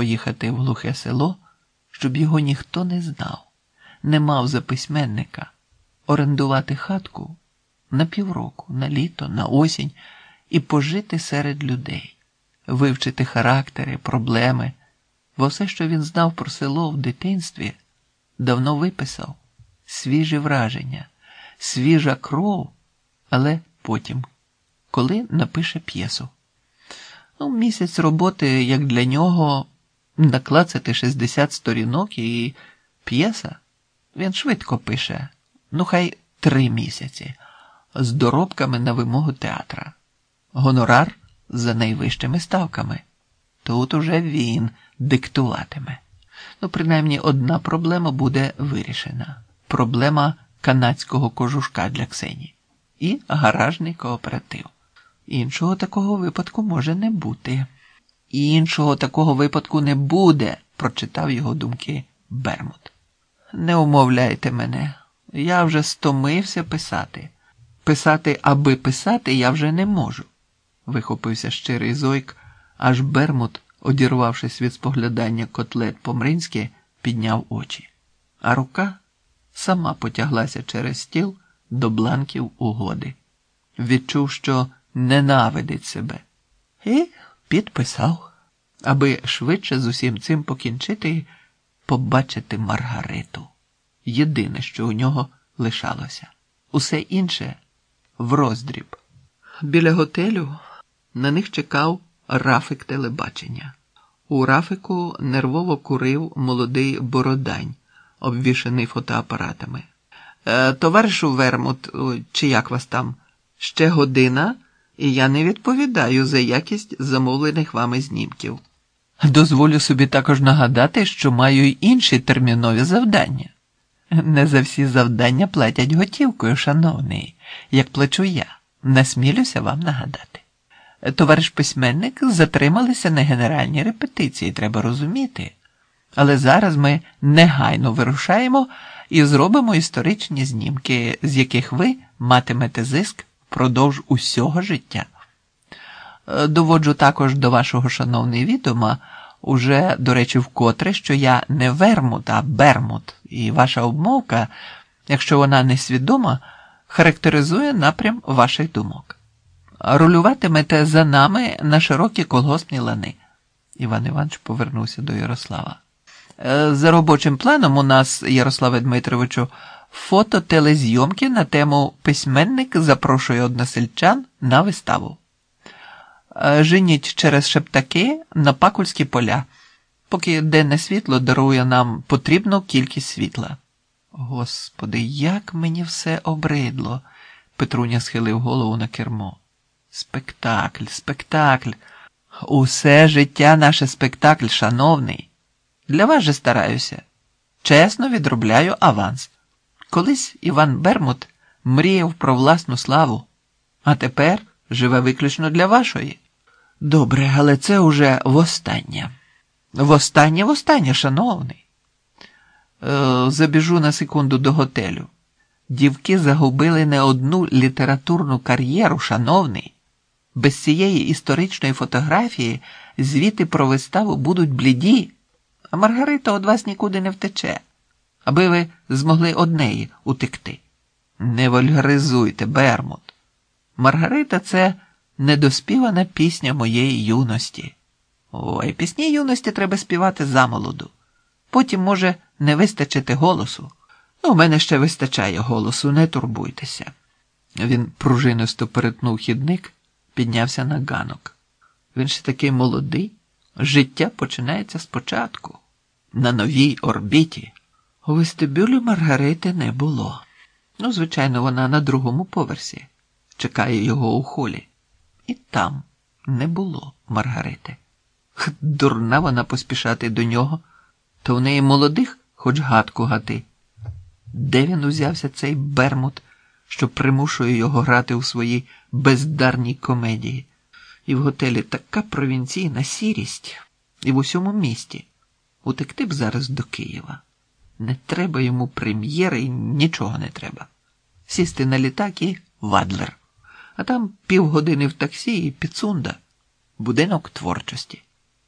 поїхати в глухе село, щоб його ніхто не знав, не мав за письменника, орендувати хатку на півроку, на літо, на осінь і пожити серед людей, вивчити характери, проблеми, бо все, що він знав про село в дитинстві, давно виписав. Свіжі враження, свіжа кров, але потім, коли напише п'єсу. Ну, місяць роботи, як для нього, наклацати 60 сторінок і п'єса. Він швидко пише, ну хай три місяці, з доробками на вимогу театра. Гонорар за найвищими ставками. Тут уже він диктуватиме. Ну, принаймні, одна проблема буде вирішена: проблема канадського кожушка для Ксені і гаражний кооператив. Іншого такого випадку може не бути. Іншого такого випадку не буде, прочитав його думки Бермут. Не умовляйте мене, я вже стомився писати. Писати, аби писати, я вже не можу, вихопився щирий зойк, аж Бермут, одірвавшись від споглядання котлет по-мринськи, підняв очі, а рука сама потяглася через стіл до бланків угоди. Відчув, що ненавидить себе, і підписав, аби швидше з усім цим покінчити і побачити Маргариту. Єдине, що у нього лишалося. Усе інше в роздріб. Біля готелю на них чекав рафик телебачення. У рафику нервово курив молодий бородань, обвішаний фотоапаратами. «Е, Товаришу Вермут, чи як вас там? Ще година, і я не відповідаю за якість замовлених вами знімків. Дозволю собі також нагадати, що маю й інші термінові завдання. Не за всі завдання платять готівкою, шановний, як плачу я, насмілюся вам нагадати. Товариш письменник затрималися на генеральній репетиції, треба розуміти. Але зараз ми негайно вирушаємо і зробимо історичні знімки, з яких ви матимете зиск впродовж усього життя. Доводжу також до вашого шановний відома, уже, до речі, вкотре, що я не вермут, а бермут, і ваша обмовка, якщо вона несвідома, характеризує напрям ваших думок. Рулюватимете за нами на широкі колгоспні лани. Іван Іванович повернувся до Ярослава. Е, за робочим планом у нас, Ярославе Дмитровичу, фототелезйомки на тему письменник запрошує односельчан на виставу. Е, женіть через шептаки на пакульські поля, поки денне світло дарує нам потрібну кількість світла. Господи, як мені все обридло, Петруня схилив голову на кермо. Спектакль, спектакль. Усе життя наше спектакль, шановний. Для вас же стараюся. Чесно відробляю аванс. Колись Іван Бермут мріяв про власну славу, а тепер живе виключно для вашої. Добре, але це уже востаннє. Востаннє, востаннє, шановний. Е, забіжу на секунду до готелю. Дівки загубили не одну літературну кар'єру, шановний. Без цієї історичної фотографії звіти про виставу будуть бліді, а Маргарита від вас нікуди не втече, аби ви змогли однеї утекти. Не вульгаризуйте, Бермут. Маргарита це недоспівана пісня моєї юності. Ой, пісні юності треба співати замолоду. Потім може не вистачити голосу. Ну, у мене ще вистачає голосу, не турбуйтеся. Він пружинисто перетнув хідник, піднявся на ганок. Він ще такий молодий. Життя починається спочатку, на новій орбіті. У вестибюлі Маргарити не було. Ну, звичайно, вона на другому поверсі чекає його у холі. І там не було Маргарити. Дурна вона поспішати до нього, то в неї молодих хоч гадку гати. Де він узявся цей бермут, що примушує його грати у своїй бездарній комедії? І в готелі така провінційна сірість, і в усьому місті. Утекти б зараз до Києва. Не треба йому прем'єри нічого не треба. Сісти на літак і Вадлер, а там півгодини в таксі і підсунда, будинок творчості.